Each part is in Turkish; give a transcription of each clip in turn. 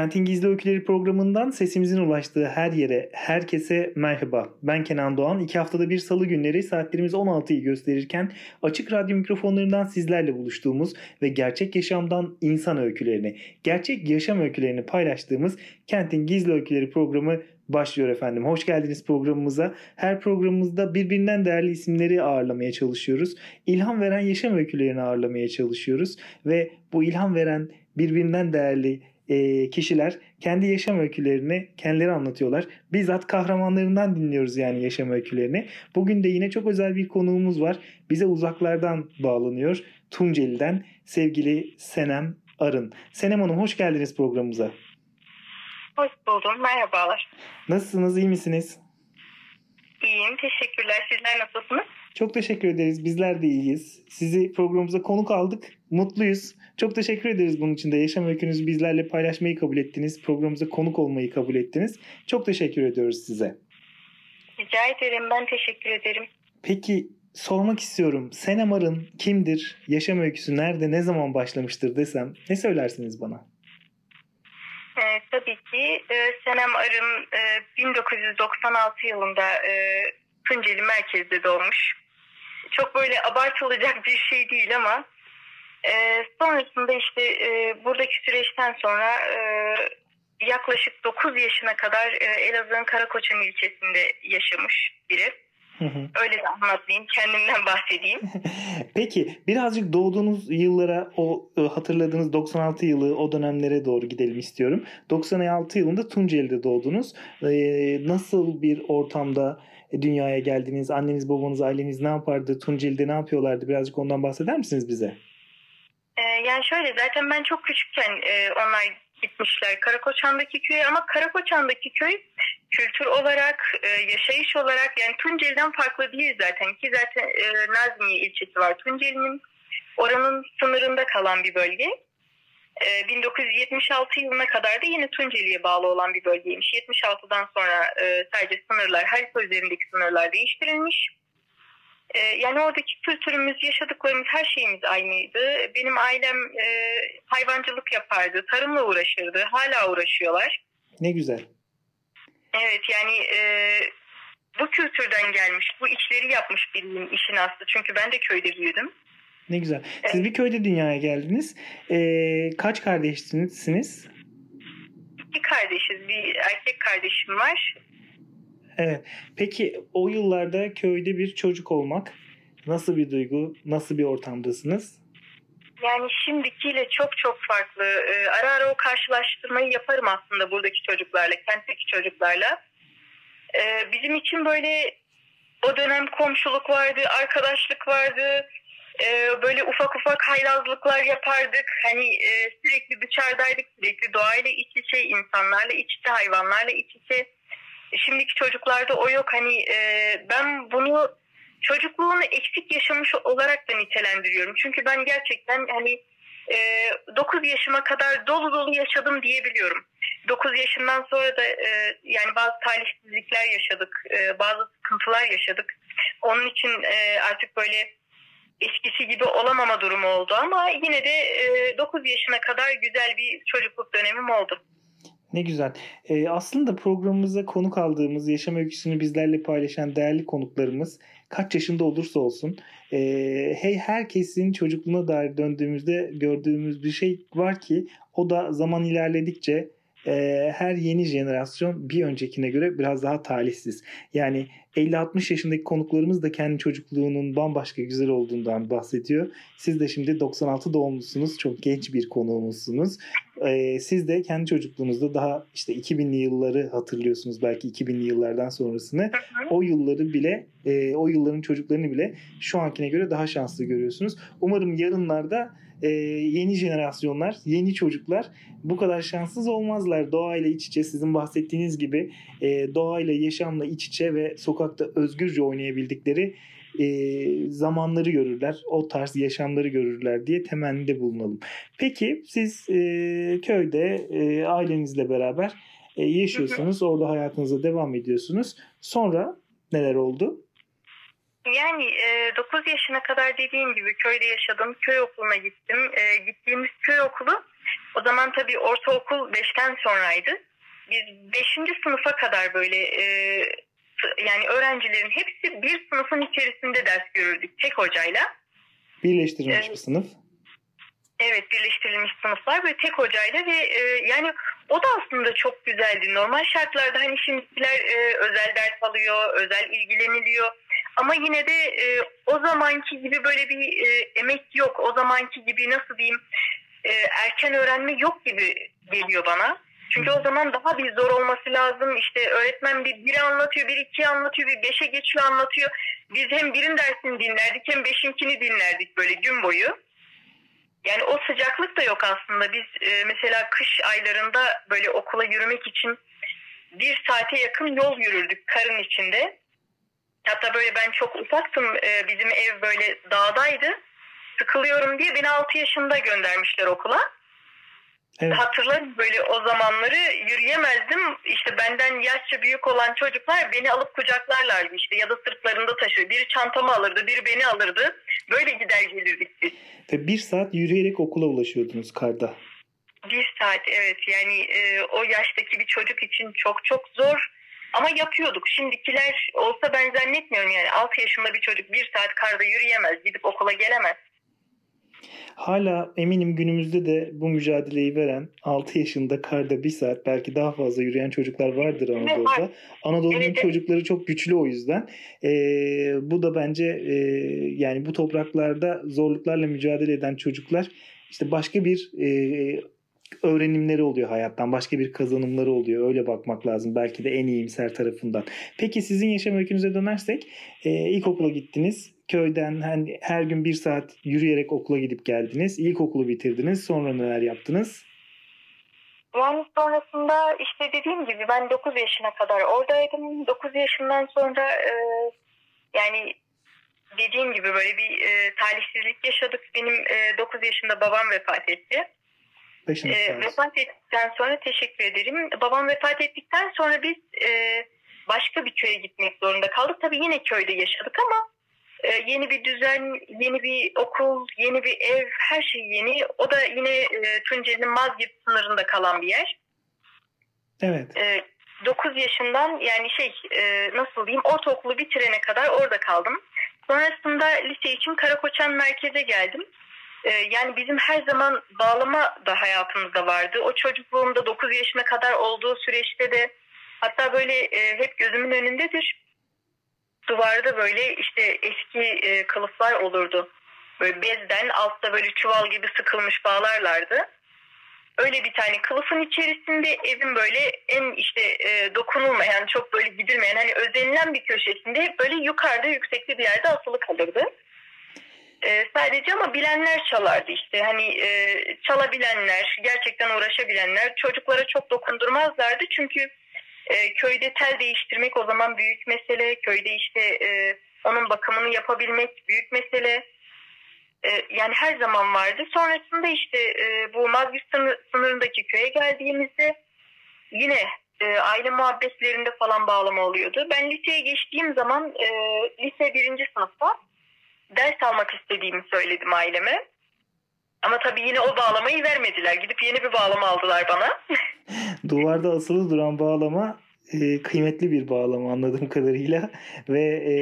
Kentin Gizli Öyküleri programından sesimizin ulaştığı her yere, herkese merhaba. Ben Kenan Doğan. İki haftada bir salı günleri saatlerimiz 16'yı gösterirken açık radyo mikrofonlarından sizlerle buluştuğumuz ve gerçek yaşamdan insan öykülerini, gerçek yaşam öykülerini paylaştığımız Kentin Gizli Öyküleri programı başlıyor efendim. Hoş geldiniz programımıza. Her programımızda birbirinden değerli isimleri ağırlamaya çalışıyoruz. İlham veren yaşam öykülerini ağırlamaya çalışıyoruz ve bu ilham veren birbirinden değerli e, kişiler kendi yaşam öykülerini kendileri anlatıyorlar. Bizzat kahramanlarından dinliyoruz yani yaşam öykülerini. Bugün de yine çok özel bir konuğumuz var. Bize uzaklardan bağlanıyor. Tunceli'den sevgili Senem Arın. Senem Hanım hoş geldiniz programımıza. Hoş buldum. Merhabalar. Nasılsınız? İyi misiniz? İyiyim. Teşekkürler. Sizler nasılsınız? Çok teşekkür ederiz. Bizler de iyiyiz. Sizi programımıza konuk aldık. Mutluyuz. Çok teşekkür ederiz bunun için de. Yaşam öykünüzü bizlerle paylaşmayı kabul ettiniz. Programımıza konuk olmayı kabul ettiniz. Çok teşekkür ediyoruz size. Rica ederim. Ben teşekkür ederim. Peki sormak istiyorum. Senem Arın kimdir? Yaşam öyküsü nerede, ne zaman başlamıştır desem ne söylersiniz bana? Ee, tabii ki e, Senem Arın e, 1996 yılında e, Tunceli merkezde doğmuş. Çok böyle abartılacak bir şey değil ama e, sonrasında işte e, buradaki süreçten sonra e, yaklaşık 9 yaşına kadar e, Elazığ'ın Karakoçan ilçesinde yaşamış biri. Öyle de anlatmayayım, kendimden bahsedeyim. Peki birazcık doğduğunuz yıllara, o e, hatırladığınız 96 yılı, o dönemlere doğru gidelim istiyorum. 96 yılında Tunceli'de doğdunuz. Ee, nasıl bir ortamda dünyaya geldiniz? Anneniz, babanız, aileniz ne yapardı? Tunceli'de ne yapıyorlardı? Birazcık ondan bahseder misiniz bize? Ee, yani şöyle zaten ben çok küçükken e, onlar gitmişler Karakoçan'daki köye ama Karakoçan'daki köy kültür olarak, e, yaşayış olarak yani Tunceli'den farklı değil zaten ki zaten e, Nazmiye ilçesi var Tunceli'nin oranın sınırında kalan bir bölge. E, 1976 yılına kadar da yine Tunceli'ye bağlı olan bir bölgeymiş. 76'dan sonra sadece sınırlar, harita üzerindeki sınırlar değiştirilmiş. E, yani oradaki kültürümüz, yaşadıklarımız, her şeyimiz aynıydı. Benim ailem e, hayvancılık yapardı, tarımla uğraşırdı, hala uğraşıyorlar. Ne güzel. Evet yani e, bu kültürden gelmiş, bu işleri yapmış birinin işin aslı. Çünkü ben de köyde büyüdüm. Ne güzel. Siz bir köyde dünyaya geldiniz. Ee, kaç kardeşsiniz? İki kardeşiz. Bir erkek kardeşim var. Evet. Peki o yıllarda köyde bir çocuk olmak nasıl bir duygu? Nasıl bir ortamdasınız? Yani şimdikiyle çok çok farklı. Ee, ara ara o karşılaştırmayı yaparım aslında buradaki çocuklarla, kentteki çocuklarla. Ee, bizim için böyle o dönem komşuluk vardı, arkadaşlık vardı. Ee, böyle ufak ufak haylazlıklar yapardık. Hani e, sürekli dışarıdaydık, sürekli doğayla iç içe, insanlarla iç içe, hayvanlarla iç içe. Şimdiki çocuklarda o yok. Hani e, ben bunu çocukluğunu eksik yaşamış olarak da nitelendiriyorum. Çünkü ben gerçekten hani e, 9 yaşıma kadar dolu dolu yaşadım diyebiliyorum. 9 yaşından sonra da e, yani bazı talihsizlikler yaşadık, e, bazı sıkıntılar yaşadık. Onun için e, artık böyle eskisi gibi olamama durumu oldu ama yine de e, 9 yaşına kadar güzel bir çocukluk dönemim oldu. Ne güzel. Ee, aslında programımıza konuk aldığımız, yaşam öyküsünü bizlerle paylaşan değerli konuklarımız kaç yaşında olursa olsun e, hey herkesin çocukluğuna dair döndüğümüzde gördüğümüz bir şey var ki o da zaman ilerledikçe e, her yeni jenerasyon bir öncekine göre biraz daha talihsiz. Yani 50-60 yaşındaki konuklarımız da kendi çocukluğunun bambaşka güzel olduğundan bahsediyor. Siz de şimdi 96 doğumlusunuz. Çok genç bir konuğumuzsunuz. Ee, siz de kendi çocukluğunuzda daha işte 2000'li yılları hatırlıyorsunuz. Belki 2000'li yıllardan sonrasını. O yılları bile, e, o yılların çocuklarını bile şu ankine göre daha şanslı görüyorsunuz. Umarım yarınlarda e, yeni jenerasyonlar, yeni çocuklar bu kadar şanssız olmazlar. Doğayla iç içe sizin bahsettiğiniz gibi e, doğayla, yaşamla iç içe ve sokakta özgürce oynayabildikleri e, zamanları görürler. O tarz yaşamları görürler diye temennide bulunalım. Peki siz e, köyde e, ailenizle beraber e, yaşıyorsunuz. Orada hayatınıza devam ediyorsunuz. Sonra neler oldu? Yani e, 9 yaşına kadar dediğim gibi köyde yaşadım. Köy okuluna gittim. E, gittiğimiz köy okulu o zaman tabii ortaokul 5'ten sonraydı. Biz 5. sınıfa kadar böyle e, yani öğrencilerin hepsi bir sınıfın içerisinde ders görürdük tek hocayla. Birleştirilmiş evet. bir sınıf. Evet birleştirilmiş sınıflar ve tek hocayla ve e, yani o da aslında çok güzeldi. Normal şartlarda hani şimdikiler e, özel ders alıyor, özel ilgileniliyor. Ama yine de e, o zamanki gibi böyle bir e, emek yok. O zamanki gibi nasıl diyeyim e, erken öğrenme yok gibi geliyor bana. Çünkü o zaman daha bir zor olması lazım. İşte öğretmen bir biri anlatıyor, bir iki anlatıyor, bir beşe geçiyor anlatıyor. Biz hem birin dersini dinlerdik hem beşinkini dinlerdik böyle gün boyu. Yani o sıcaklık da yok aslında. Biz e, mesela kış aylarında böyle okula yürümek için bir saate yakın yol yürürdük karın içinde. Hatta böyle ben çok ufaktım. E, bizim ev böyle dağdaydı. Sıkılıyorum diye beni 6 yaşında göndermişler okula. Evet. Hatırlarım böyle o zamanları yürüyemezdim. İşte benden yaşça büyük olan çocuklar beni alıp kucaklarlardı işte ya da sırtlarında taşıyor. Biri çantamı alırdı, biri beni alırdı. Böyle gider gelirdik biz. Ve bir saat yürüyerek okula ulaşıyordunuz karda. Bir saat evet yani e, o yaştaki bir çocuk için çok çok zor. Ama yapıyorduk. Şimdikiler olsa ben zannetmiyorum yani 6 yaşında bir çocuk bir saat karda yürüyemez, gidip okula gelemez. Hala eminim günümüzde de bu mücadeleyi veren 6 yaşında karda bir saat belki daha fazla yürüyen çocuklar vardır Anadolu'da. Anadolu'nun evet, çocukları çok güçlü o yüzden. Ee, bu da bence e, yani bu topraklarda zorluklarla mücadele eden çocuklar işte başka bir e, öğrenimleri oluyor hayattan. Başka bir kazanımları oluyor. Öyle bakmak lazım. Belki de en iyimser tarafından. Peki sizin yaşam öykünüze dönersek e, ilkokula gittiniz. Köyden hani her gün bir saat yürüyerek okula gidip geldiniz. İlkokulu bitirdiniz. Sonra neler yaptınız? Yani sonrasında işte dediğim gibi ben 9 yaşına kadar oradaydım. 9 yaşından sonra e, yani dediğim gibi böyle bir e, talihsizlik yaşadık. Benim e, 9 yaşında babam vefat etti. Başınız e, vefat ettikten sonra teşekkür ederim. Babam vefat ettikten sonra biz e, başka bir köye gitmek zorunda kaldık. Tabii yine köyde yaşadık ama e, yeni bir düzen, yeni bir okul, yeni bir ev, her şey yeni. O da yine e, Tunceli'nin Mazgirt sınırında kalan bir yer. Evet. E, 9 yaşından yani şey e, nasıl diyeyim ortaokulu bitirene kadar orada kaldım. Sonrasında lise için Karakoçan merkeze geldim. Ee, yani bizim her zaman bağlama da hayatımızda vardı. O çocukluğumda 9 yaşına kadar olduğu süreçte de hatta böyle e, hep gözümün önündedir. Duvarda böyle işte eski e, kılıflar olurdu. Böyle bezden altta böyle çuval gibi sıkılmış bağlarlardı. Öyle bir tane kılıfın içerisinde evin böyle en işte e, dokunulmayan çok böyle gidilmeyen hani özenilen bir köşesinde böyle yukarıda yüksekli bir yerde asılı kalırdı. E, sadece ama bilenler çalardı işte hani e, çalabilenler gerçekten uğraşabilenler çocuklara çok dokundurmazlardı çünkü e, köyde tel değiştirmek o zaman büyük mesele. Köyde işte e, onun bakımını yapabilmek büyük mesele. E, yani her zaman vardı. Sonrasında işte e, bu Mazgirt sınırındaki köye geldiğimizde yine e, aile muhabbetlerinde falan bağlama oluyordu. Ben liseye geçtiğim zaman e, lise birinci sınıfta ders almak istediğimi söyledim aileme. Ama tabii yine o bağlamayı vermediler. Gidip yeni bir bağlama aldılar bana. Duvarda asılı duran bağlama e, kıymetli bir bağlama anladığım kadarıyla ve e,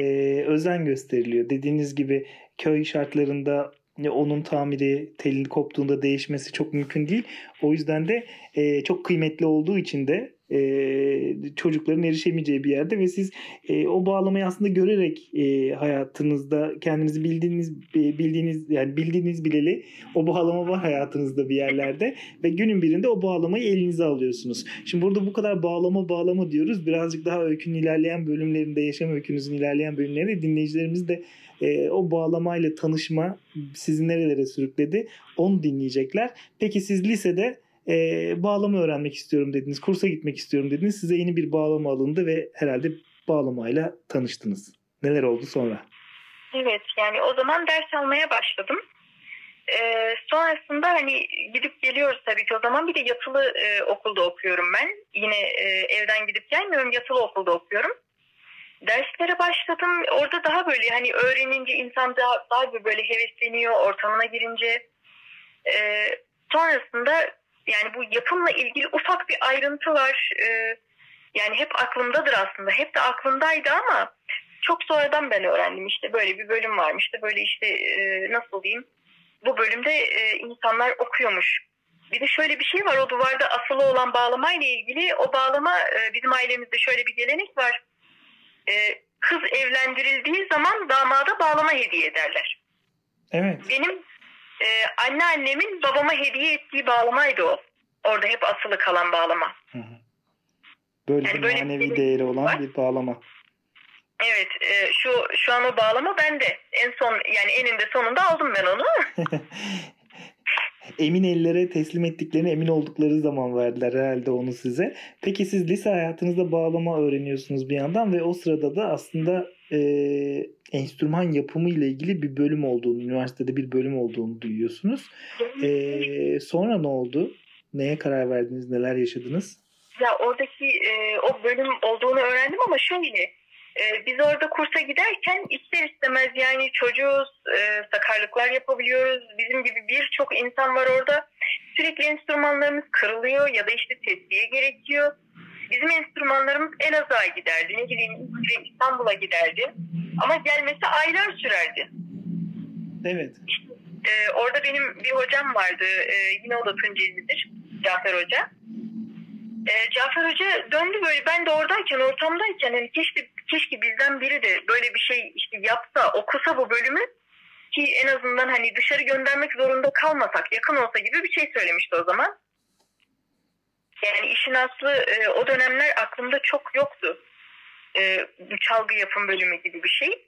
özen gösteriliyor. Dediğiniz gibi köy şartlarında onun tamiri telini koptuğunda değişmesi çok mümkün değil. O yüzden de e, çok kıymetli olduğu için de e, çocukların erişemeyeceği bir yerde ve siz e, o bağlamayı aslında görerek e, hayatınızda kendinizi bildiğiniz bildiğiniz yani bildiğiniz bileli o bağlama var hayatınızda bir yerlerde ve günün birinde o bağlamayı elinize alıyorsunuz. Şimdi burada bu kadar bağlama bağlama diyoruz. Birazcık daha öykünün ilerleyen bölümlerinde yaşam öykünüzün ilerleyen bölümlerinde dinleyicilerimiz de e, o bağlamayla tanışma sizi nerelere sürükledi onu dinleyecekler. Peki siz lisede e, bağlama öğrenmek istiyorum dediniz, kursa gitmek istiyorum dediniz. Size yeni bir bağlama alındı ve herhalde bağlamayla tanıştınız. Neler oldu sonra? Evet yani o zaman ders almaya başladım. Ee, sonrasında hani gidip geliyoruz tabii ki o zaman bir de yatılı e, okulda okuyorum ben. Yine e, evden gidip gelmiyorum yatılı okulda okuyorum. Derslere başladım. Orada daha böyle hani öğrenince insan daha, daha bir böyle hevesleniyor ortamına girince. Ee, sonrasında yani bu yapımla ilgili ufak bir ayrıntı var. Ee, yani hep aklımdadır aslında. Hep de aklımdaydı ama çok sonradan ben öğrendim. İşte böyle bir bölüm varmış. da böyle işte e, nasıl diyeyim bu bölümde e, insanlar okuyormuş. Bir de şöyle bir şey var o duvarda asılı olan bağlamayla ilgili o bağlama e, bizim ailemizde şöyle bir gelenek var. E, kız evlendirildiği zaman damada bağlama hediye ederler. Evet. Benim e, anneannemin babama hediye ettiği bağlamaydı o. Orada hep asılı kalan bağlama. Böyle yani bir böyle manevi bir değeri olan var. bir bağlama. Evet, e, şu şu an o bağlama bende. En son yani eninde sonunda aldım ben onu. emin ellere teslim ettiklerini emin oldukları zaman verdiler herhalde onu size. Peki siz lise hayatınızda bağlama öğreniyorsunuz bir yandan ve o sırada da aslında e, enstrüman yapımı ile ilgili bir bölüm olduğunu, üniversitede bir bölüm olduğunu duyuyorsunuz. E, sonra ne oldu? Neye karar verdiniz? Neler yaşadınız? Ya oradaki e, o bölüm olduğunu öğrendim ama şöyle biz orada kursa giderken ister istemez yani çocuğuz, e, sakarlıklar yapabiliyoruz. Bizim gibi birçok insan var orada. Sürekli enstrümanlarımız kırılıyor ya da işte tesliye gerekiyor. Bizim enstrümanlarımız Elazığ'a giderdi. Ne bileyim İstanbul'a giderdi. Ama gelmesi aylar sürerdi. Evet. İşte, e, orada benim bir hocam vardı. E, yine o da Tunceli'dir. Cafer Hoca. E, Cafer Hoca döndü böyle ben de oradayken ortamdayken hani keşke, keşke bizden biri de böyle bir şey işte yapsa okusa bu bölümü ki en azından hani dışarı göndermek zorunda kalmasak yakın olsa gibi bir şey söylemişti o zaman. Yani işin aslı e, o dönemler aklımda çok yoktu. E, çalgı yapım bölümü gibi bir şey.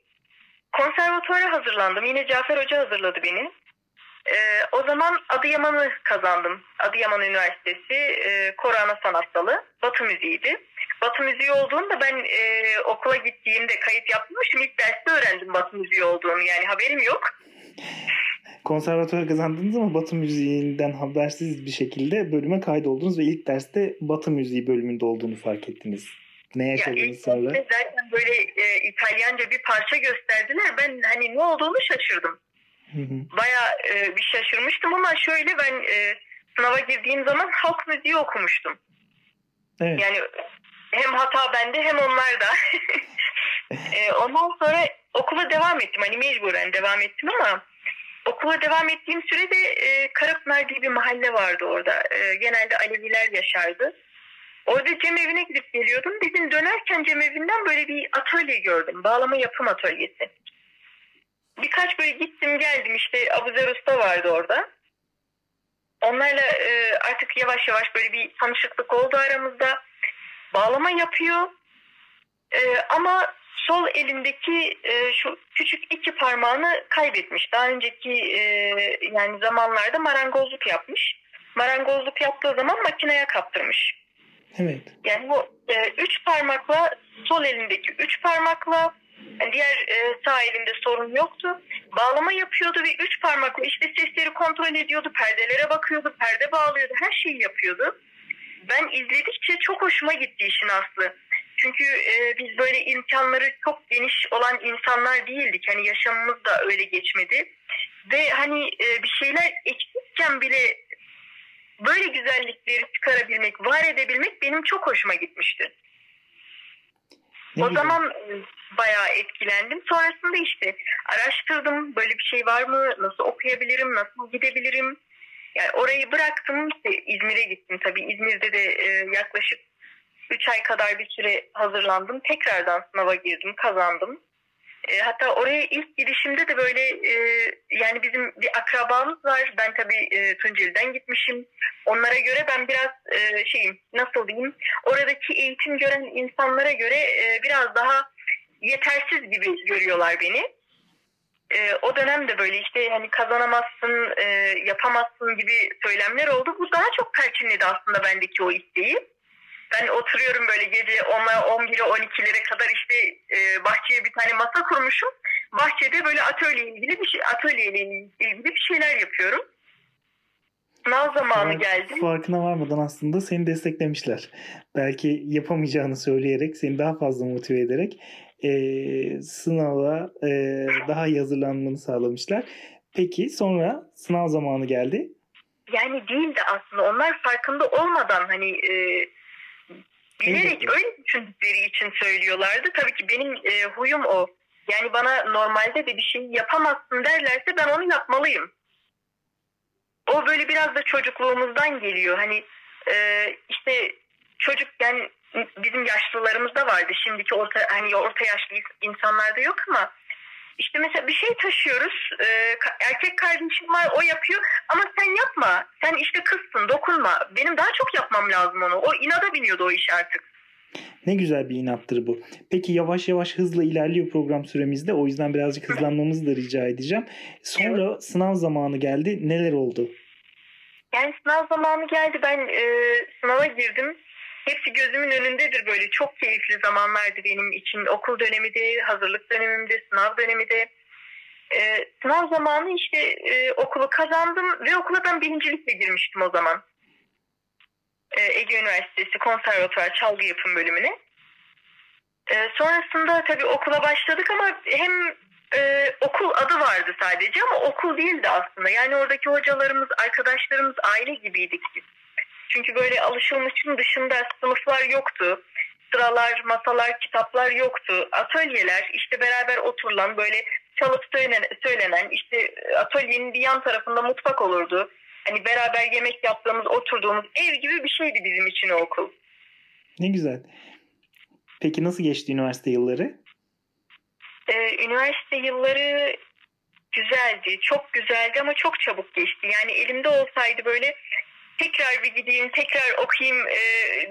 Konservatuara hazırlandım. Yine Cafer Hoca hazırladı beni. E, o zaman Adıyaman'ı kazandım. Adıyaman Üniversitesi e, Korana Sanat Dalı. Batı müziğiydi. Batı müziği olduğunda ben e, okula gittiğimde kayıt yapmışım. İlk derste öğrendim Batı müziği olduğunu. Yani haberim yok. Konservatuvar kazandınız ama Batı müziğinden habersiz bir şekilde bölüme kaydoldunuz ve ilk derste Batı müziği bölümünde olduğunu fark ettiniz. Ne yaşadınız ya sonra? Zaten böyle e, İtalyanca bir parça gösterdiler. Ben hani ne olduğunu şaşırdım. Baya e, bir şaşırmıştım ama şöyle ben e, sınava girdiğim zaman halk müziği okumuştum. Evet. Yani hem hata bende hem onlar da. e, ondan sonra okula devam ettim. Hani mecburen devam ettim ama okula devam ettiğim sürede e, Karapınar diye bir mahalle vardı orada. E, genelde Aleviler yaşardı. Orada cemevine gidip geliyordum. Bizim dönerken cemevinden böyle bir atölye gördüm. Bağlama yapım atölyesi birkaç böyle gittim geldim işte Abuzer Usta vardı orada. Onlarla e, artık yavaş yavaş böyle bir tanışıklık oldu aramızda. Bağlama yapıyor. E, ama sol elindeki e, şu küçük iki parmağını kaybetmiş. Daha önceki e, yani zamanlarda marangozluk yapmış. Marangozluk yaptığı zaman makineye kaptırmış. Evet. Yani bu e, üç parmakla sol elindeki üç parmakla Diğer e, sağ elinde sorun yoktu. Bağlama yapıyordu ve üç parmakla işte sesleri kontrol ediyordu, perdelere bakıyordu, perde bağlıyordu, her şeyi yapıyordu. Ben izledikçe çok hoşuma gitti işin aslı. Çünkü e, biz böyle imkanları çok geniş olan insanlar değildik. Hani yaşamımız da öyle geçmedi. Ve hani e, bir şeyler eksikken bile böyle güzellikleri çıkarabilmek, var edebilmek benim çok hoşuma gitmişti. Ne o gibi? zaman e, bayağı etkilendim. Sonrasında işte araştırdım böyle bir şey var mı, nasıl okuyabilirim, nasıl gidebilirim. Yani orayı bıraktım, işte İzmir'e gittim tabii. İzmir'de de e, yaklaşık 3 ay kadar bir süre hazırlandım. Tekrardan sınava girdim, kazandım. E, hatta oraya ilk girişimde de böyle e, yani bizim bir akrabamız var. Ben tabii e, Tunceli'den gitmişim. Onlara göre ben biraz e, şeyim nasıl diyeyim oradaki eğitim gören insanlara göre e, biraz daha yetersiz gibi görüyorlar beni. E, o dönemde böyle işte hani kazanamazsın, e, yapamazsın gibi söylemler oldu. Bu daha çok perçinledi aslında bendeki o isteği. Ben oturuyorum böyle gece 10'a 11'e 12'lere kadar işte e, bahçeye bir tane masa kurmuşum. Bahçede böyle atölye ilgili bir şey atölyeyle ilgili bir şeyler yapıyorum. Sınav zamanı geldi. Farkına varmadan aslında seni desteklemişler. Belki yapamayacağını söyleyerek seni daha fazla motive ederek e, sınava e, daha iyi hazırlanmanı sağlamışlar. Peki sonra sınav zamanı geldi. Yani değil de aslında onlar farkında olmadan hani e, bilerek öyle düşündükleri için söylüyorlardı. Tabii ki benim e, huyum o. Yani bana normalde de bir şey yapamazsın derlerse ben onu yapmalıyım. O böyle biraz da çocukluğumuzdan geliyor. Hani e, işte çocuk yani bizim yaşlılarımızda vardı. Şimdiki orta hani orta yaşlı insanlarda yok ama işte mesela bir şey taşıyoruz. E, erkek kardeşim var o yapıyor ama sen yapma. Sen işte kızsın dokunma. Benim daha çok yapmam lazım onu. O inada biniyordu o iş artık. Ne güzel bir inattır bu. Peki yavaş yavaş hızla ilerliyor program süremizde. O yüzden birazcık hızlanmamızı da rica edeceğim. Sonra evet. sınav zamanı geldi. Neler oldu? Yani sınav zamanı geldi. Ben e, sınava girdim. Hepsi gözümün önündedir böyle. Çok keyifli zamanlardı benim için. Okul dönemi de, hazırlık dönemimde, sınav dönemi de. E, sınav zamanı işte e, okulu kazandım ve okula ben birincilikle girmiştim o zaman. E, Ege Üniversitesi Konservatuvar Çalgı Yapım bölümüne. E, sonrasında tabii okula başladık ama hem e, okul adı vardı sadece ama okul değildi aslında. Yani oradaki hocalarımız, arkadaşlarımız aile gibiydik biz. Çünkü böyle alışılmışın dışında sınıflar yoktu. Sıralar, masalar, kitaplar yoktu. Atölyeler, işte beraber oturulan böyle çalıp söylenen, söylenen işte atölyenin bir yan tarafında mutfak olurdu. Hani beraber yemek yaptığımız, oturduğumuz ev gibi bir şeydi bizim için o okul. Ne güzel. Peki nasıl geçti üniversite yılları? Ee, üniversite yılları güzeldi, çok güzeldi ama çok çabuk geçti. Yani elimde olsaydı böyle tekrar bir gideyim, tekrar okuyayım e,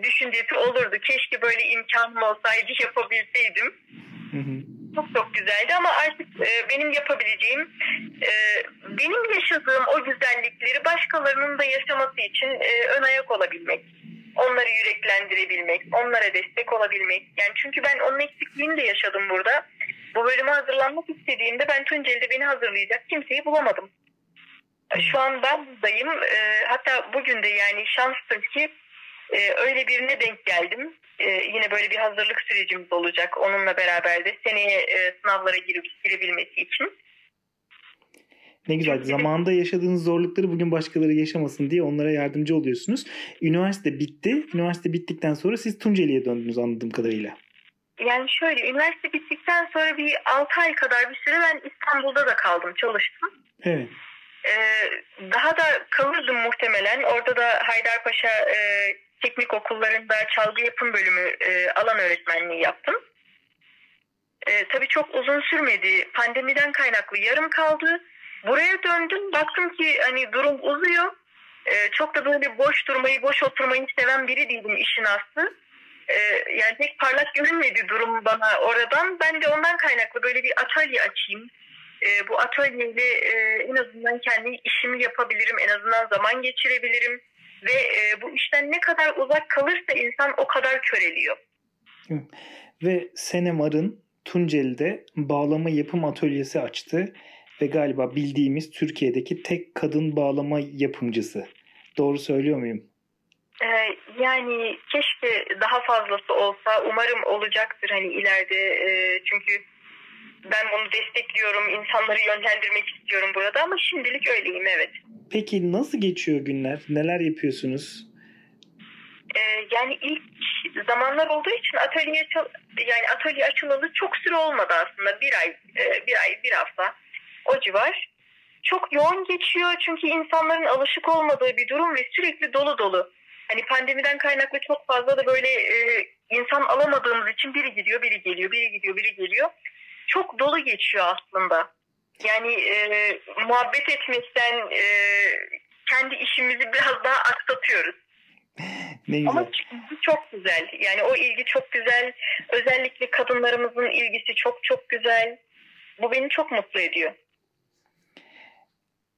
düşüncesi olurdu. Keşke böyle imkanım olsaydı yapabilseydim. Hı hı. Çok çok güzeldi ama artık e, benim yapabileceğim, e, benim yaşadığım o güzellikleri başkalarının da yaşaması için e, ön ayak olabilmek. Onları yüreklendirebilmek, onlara destek olabilmek. Yani çünkü ben onun eksikliğini de yaşadım burada. Bu bölüme hazırlanmak istediğimde ben Tunceli'de beni hazırlayacak kimseyi bulamadım. Şu an ben buradayım. E, hatta bugün de yani şanstır ki e, öyle birine denk geldim. E, yine böyle bir hazırlık sürecimiz olacak onunla beraber de seneye e, sınavlara girip girebilmesi için. Ne güzel. Zamanında yaşadığınız zorlukları bugün başkaları yaşamasın diye onlara yardımcı oluyorsunuz. Üniversite bitti. Üniversite bittikten sonra siz Tunceli'ye döndünüz anladığım kadarıyla. Yani şöyle üniversite bittikten sonra bir 6 ay kadar bir süre ben İstanbul'da da kaldım çalıştım. Evet. Ee, daha da kalırdım muhtemelen. Orada da Haydarpaşa e, teknik okullarında çalgı yapım bölümü e, alan öğretmenliği yaptım. E, tabii çok uzun sürmedi. Pandemiden kaynaklı yarım kaldı. Buraya döndüm. Baktım ki hani durum uzuyor. E, çok da böyle boş durmayı, boş oturmayı seven biri değilim işin aslı. E, yani pek parlak görünmedi durum bana oradan. Ben de ondan kaynaklı böyle bir atölye açayım e, bu atölyeyle e, en azından kendi işimi yapabilirim, en azından zaman geçirebilirim ve e, bu işten ne kadar uzak kalırsa insan o kadar köreliyor. Ve Senem Arın Tunceli'de bağlama yapım atölyesi açtı ve galiba bildiğimiz Türkiye'deki tek kadın bağlama yapımcısı. Doğru söylüyor muyum? Ee, yani keşke daha fazlası olsa. Umarım olacaktır hani ileride. E, çünkü ben bunu destekliyorum, insanları yönlendirmek istiyorum burada ama şimdilik öyleyim evet. Peki nasıl geçiyor günler? Neler yapıyorsunuz? Ee, yani ilk zamanlar olduğu için atölye yani atölye açılalı çok süre olmadı aslında bir ay e, bir ay bir hafta o civar. Çok yoğun geçiyor çünkü insanların alışık olmadığı bir durum ve sürekli dolu dolu. Hani pandemiden kaynaklı çok fazla da böyle e, insan alamadığımız için biri gidiyor, biri geliyor, biri gidiyor, biri geliyor. Çok dolu geçiyor aslında. Yani e, muhabbet etmekten e, kendi işimizi biraz daha aksatıyoruz. ne güzel. Ama çok güzel. Yani o ilgi çok güzel. Özellikle kadınlarımızın ilgisi çok çok güzel. Bu beni çok mutlu ediyor.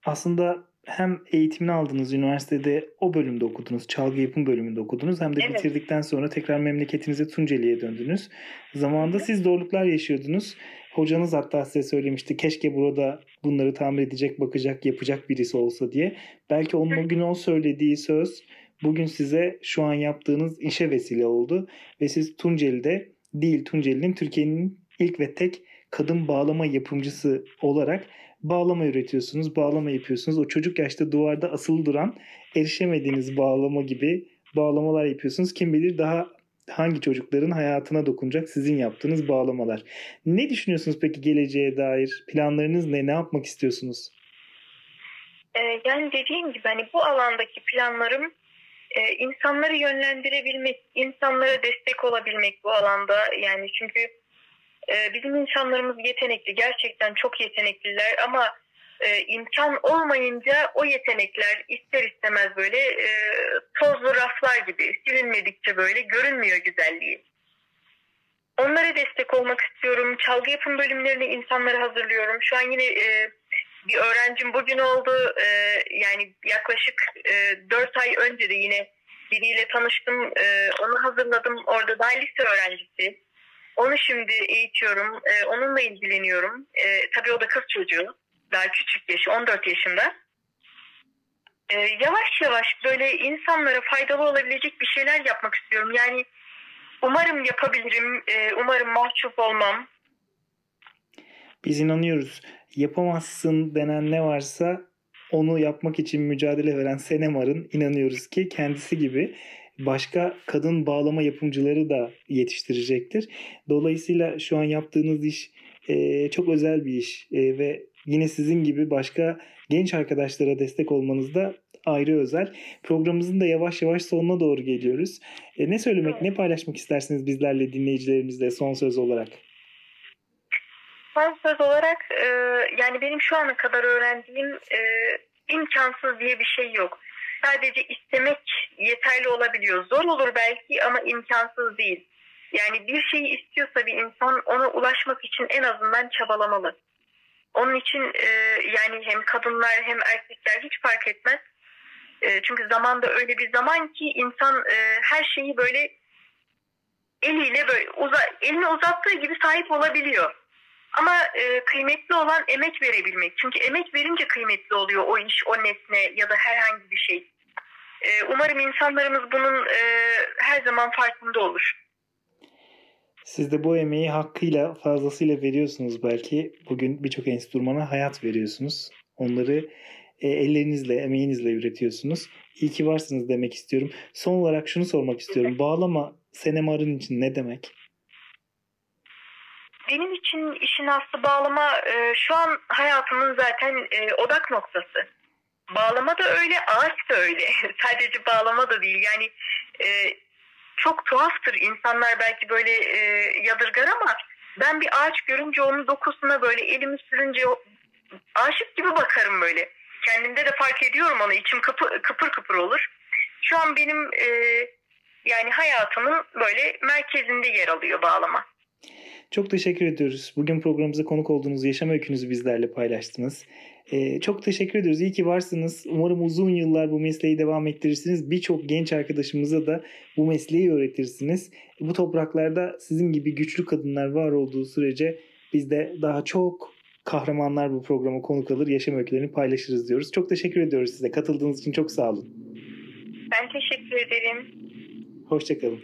Aslında hem eğitimini aldınız üniversitede o bölümde okudunuz. Çalgı yapım bölümünde okudunuz. Hem de Evet. bitirdikten sonra tekrar memleketinize Tunceli'ye döndünüz. Zamanında siz zorluklar yaşıyordunuz. Hocanız hatta size söylemişti keşke burada bunları tamir edecek, bakacak, yapacak birisi olsa diye. Belki onun o gün o söylediği söz bugün size şu an yaptığınız işe vesile oldu. Ve siz Tunceli'de değil Tunceli'nin Türkiye'nin ilk ve tek kadın bağlama yapımcısı olarak bağlama üretiyorsunuz, bağlama yapıyorsunuz. O çocuk yaşta duvarda asılı duran erişemediğiniz bağlama gibi bağlamalar yapıyorsunuz. Kim bilir daha hangi çocukların hayatına dokunacak sizin yaptığınız bağlamalar. Ne düşünüyorsunuz peki geleceğe dair? Planlarınız ne? Ne yapmak istiyorsunuz? Ee, yani dediğim gibi hani bu alandaki planlarım e, insanları yönlendirebilmek, insanlara destek olabilmek bu alanda. Yani çünkü e, bizim insanlarımız yetenekli, gerçekten çok yetenekliler ama e, imkan olmayınca o yetenekler ister istemez böyle e, tozlu raflar gibi silinmedikçe böyle görünmüyor güzelliği. Onlara destek olmak istiyorum. Çalgı yapım bölümlerine insanları hazırlıyorum. Şu an yine e, bir öğrencim bugün oldu. E, yani yaklaşık e, 4 ay önce de yine biriyle tanıştım. E, onu hazırladım. Orada daha lise öğrencisi. Onu şimdi eğitiyorum. E, onunla ilgileniyorum. E, tabii o da kız çocuğu. Daha küçük yaşı 14 yaşında. E, yavaş yavaş böyle insanlara faydalı olabilecek bir şeyler yapmak istiyorum. Yani umarım yapabilirim. E, umarım mahcup olmam. Biz inanıyoruz. Yapamazsın denen ne varsa onu yapmak için mücadele veren Senemar'ın inanıyoruz ki kendisi gibi başka kadın bağlama yapımcıları da yetiştirecektir. Dolayısıyla şu an yaptığınız iş e, çok özel bir iş E, ve yine sizin gibi başka genç arkadaşlara destek olmanız da ayrı özel. Programımızın da yavaş yavaş sonuna doğru geliyoruz. E, ne söylemek, ne paylaşmak istersiniz bizlerle, dinleyicilerimizle son söz olarak? Son söz olarak e, yani benim şu ana kadar öğrendiğim e, imkansız diye bir şey yok. Sadece istemek yeterli olabiliyor. Zor olur belki ama imkansız değil. Yani bir şeyi istiyorsa bir insan ona ulaşmak için en azından çabalamalı. Onun için e, yani hem kadınlar hem erkekler hiç fark etmez. E, çünkü zamanda öyle bir zaman ki insan e, her şeyi böyle eliyle böyle uza, elini uzattığı gibi sahip olabiliyor. Ama e, kıymetli olan emek verebilmek. Çünkü emek verince kıymetli oluyor o iş, o nesne ya da herhangi bir şey. E, umarım insanlarımız bunun e, her zaman farkında olur. Siz de bu emeği hakkıyla fazlasıyla veriyorsunuz belki. Bugün birçok enstrümana hayat veriyorsunuz. Onları e, ellerinizle, emeğinizle üretiyorsunuz. İyi ki varsınız demek istiyorum. Son olarak şunu sormak istiyorum. Bağlama Senemar'ın için ne demek? Benim için işin aslı bağlama e, şu an hayatımın zaten e, odak noktası. Bağlama da öyle, ağaç da öyle. Sadece bağlama da değil. Yani e, çok tuhaftır. İnsanlar belki böyle e, yadırgar ama ben bir ağaç görünce onun dokusuna böyle elimi sürünce aşık gibi bakarım böyle. Kendimde de fark ediyorum onu. İçim kıpır kıpır, kıpır olur. Şu an benim e, yani hayatımın böyle merkezinde yer alıyor bağlama. Çok teşekkür ediyoruz. Bugün programımıza konuk olduğunuz yaşam öykünüzü bizlerle paylaştınız. Ee, çok teşekkür ediyoruz. İyi ki varsınız. Umarım uzun yıllar bu mesleği devam ettirirsiniz. Birçok genç arkadaşımıza da bu mesleği öğretirsiniz. Bu topraklarda sizin gibi güçlü kadınlar var olduğu sürece biz de daha çok kahramanlar bu programa konuk alır, yaşam öykülerini paylaşırız diyoruz. Çok teşekkür ediyoruz size. Katıldığınız için çok sağ olun. Ben teşekkür ederim. Hoşçakalın.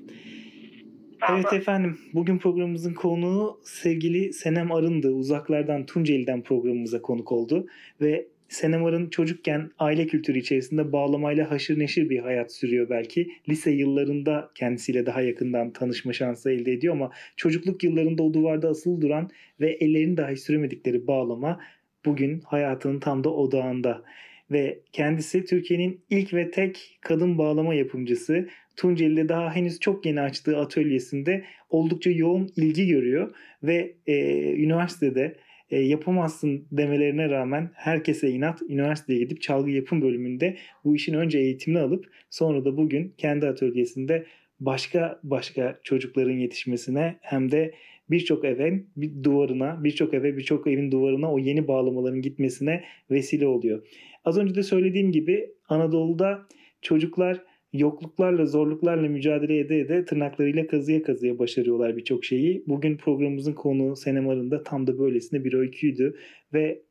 Evet efendim, bugün programımızın konuğu sevgili Senem Arın'dı. Uzaklardan Tunceli'den programımıza konuk oldu. Ve Senem Arın çocukken aile kültürü içerisinde bağlamayla haşır neşir bir hayat sürüyor belki. Lise yıllarında kendisiyle daha yakından tanışma şansı elde ediyor ama çocukluk yıllarında o duvarda asılı duran ve ellerini dahi süremedikleri bağlama bugün hayatının tam da odağında. ve kendisi Türkiye'nin ilk ve tek kadın bağlama yapımcısı. Tunceli'de daha henüz çok yeni açtığı atölyesinde oldukça yoğun ilgi görüyor ve e, üniversitede e, yapamazsın demelerine rağmen herkese inat üniversiteye gidip çalgı yapım bölümünde bu işin önce eğitimini alıp sonra da bugün kendi atölyesinde başka başka çocukların yetişmesine hem de birçok evin bir duvarına, birçok eve, birçok evin duvarına o yeni bağlamaların gitmesine vesile oluyor. Az önce de söylediğim gibi Anadolu'da çocuklar yokluklarla, zorluklarla mücadele ede ede tırnaklarıyla kazıya kazıya başarıyorlar birçok şeyi. Bugün programımızın konuğu Senem da tam da böylesine bir öyküydü ve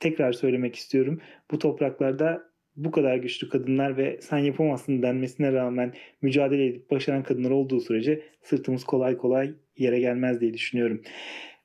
tekrar söylemek istiyorum. Bu topraklarda bu kadar güçlü kadınlar ve sen yapamazsın denmesine rağmen mücadele edip başaran kadınlar olduğu sürece sırtımız kolay kolay yere gelmez diye düşünüyorum.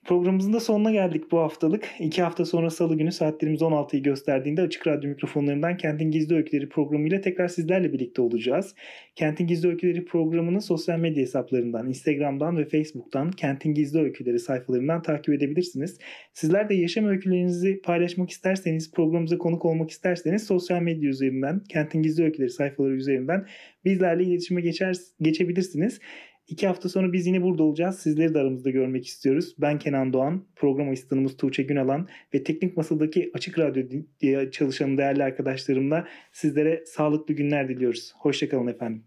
Programımızın da sonuna geldik bu haftalık. İki hafta sonra salı günü saatlerimiz 16'yı gösterdiğinde Açık Radyo mikrofonlarından Kentin Gizli Öyküleri programıyla tekrar sizlerle birlikte olacağız. Kentin Gizli Öyküleri programını sosyal medya hesaplarından, Instagram'dan ve Facebook'tan Kentin Gizli Öyküleri sayfalarından takip edebilirsiniz. Sizler de yaşam öykülerinizi paylaşmak isterseniz, programımıza konuk olmak isterseniz sosyal medya üzerinden, Kentin Gizli Öyküleri sayfaları üzerinden bizlerle iletişime geçer, geçebilirsiniz. İki hafta sonra biz yine burada olacağız. Sizleri de aramızda görmek istiyoruz. Ben Kenan Doğan, program asistanımız Tuğçe Günalan ve teknik masadaki Açık Radyo diye çalışan değerli arkadaşlarımla sizlere sağlıklı günler diliyoruz. Hoşçakalın efendim.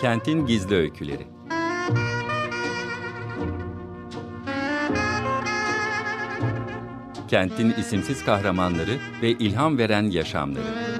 Kentin Gizli Öyküleri Kentin isimsiz kahramanları ve ilham veren yaşamları.